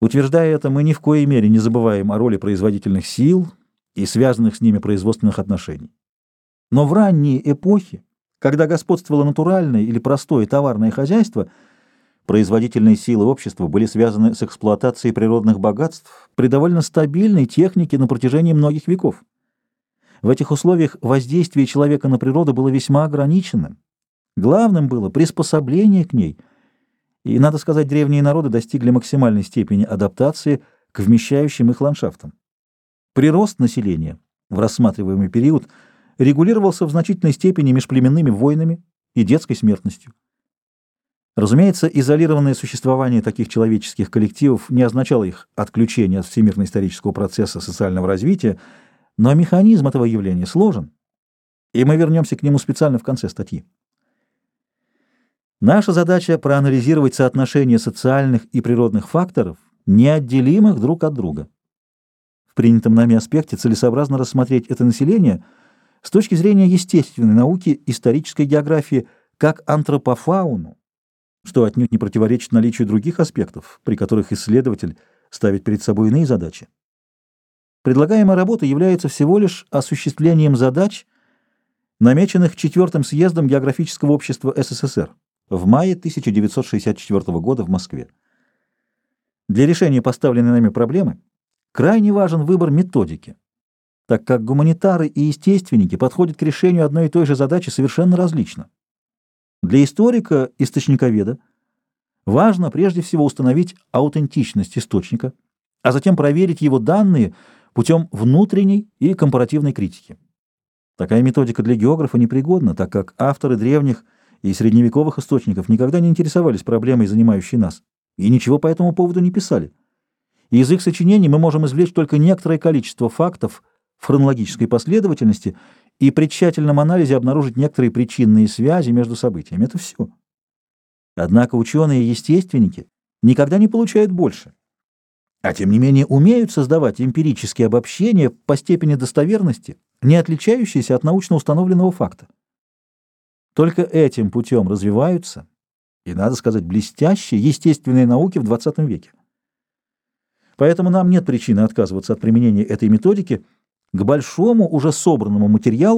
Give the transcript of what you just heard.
Утверждая это, мы ни в коей мере не забываем о роли производительных сил и связанных с ними производственных отношений. Но в ранние эпохи, когда господствовало натуральное или простое товарное хозяйство, производительные силы общества были связаны с эксплуатацией природных богатств при довольно стабильной технике на протяжении многих веков. В этих условиях воздействие человека на природу было весьма ограниченным. Главным было приспособление к ней – и, надо сказать, древние народы достигли максимальной степени адаптации к вмещающим их ландшафтам. Прирост населения в рассматриваемый период регулировался в значительной степени межплеменными войнами и детской смертностью. Разумеется, изолированное существование таких человеческих коллективов не означало их отключение от всемирно-исторического процесса социального развития, но механизм этого явления сложен, и мы вернемся к нему специально в конце статьи. Наша задача — проанализировать соотношение социальных и природных факторов, неотделимых друг от друга. В принятом нами аспекте целесообразно рассмотреть это население с точки зрения естественной науки, исторической географии, как антропофауну, что отнюдь не противоречит наличию других аспектов, при которых исследователь ставит перед собой иные задачи. Предлагаемая работа является всего лишь осуществлением задач, намеченных Четвертым съездом Географического общества СССР в мае 1964 года в Москве. Для решения поставленной нами проблемы крайне важен выбор методики, так как гуманитары и естественники подходят к решению одной и той же задачи совершенно различно. Для историка, источниковеда, важно прежде всего установить аутентичность источника, а затем проверить его данные путем внутренней и компаративной критики. Такая методика для географа непригодна, так как авторы древних – и средневековых источников никогда не интересовались проблемой, занимающей нас, и ничего по этому поводу не писали. Из их сочинений мы можем извлечь только некоторое количество фактов в хронологической последовательности и при тщательном анализе обнаружить некоторые причинные связи между событиями. Это все. Однако ученые и естественники никогда не получают больше, а тем не менее умеют создавать эмпирические обобщения по степени достоверности, не отличающиеся от научно установленного факта. Только этим путем развиваются, и, надо сказать, блестящие естественные науки в XX веке. Поэтому нам нет причины отказываться от применения этой методики к большому уже собранному материалу,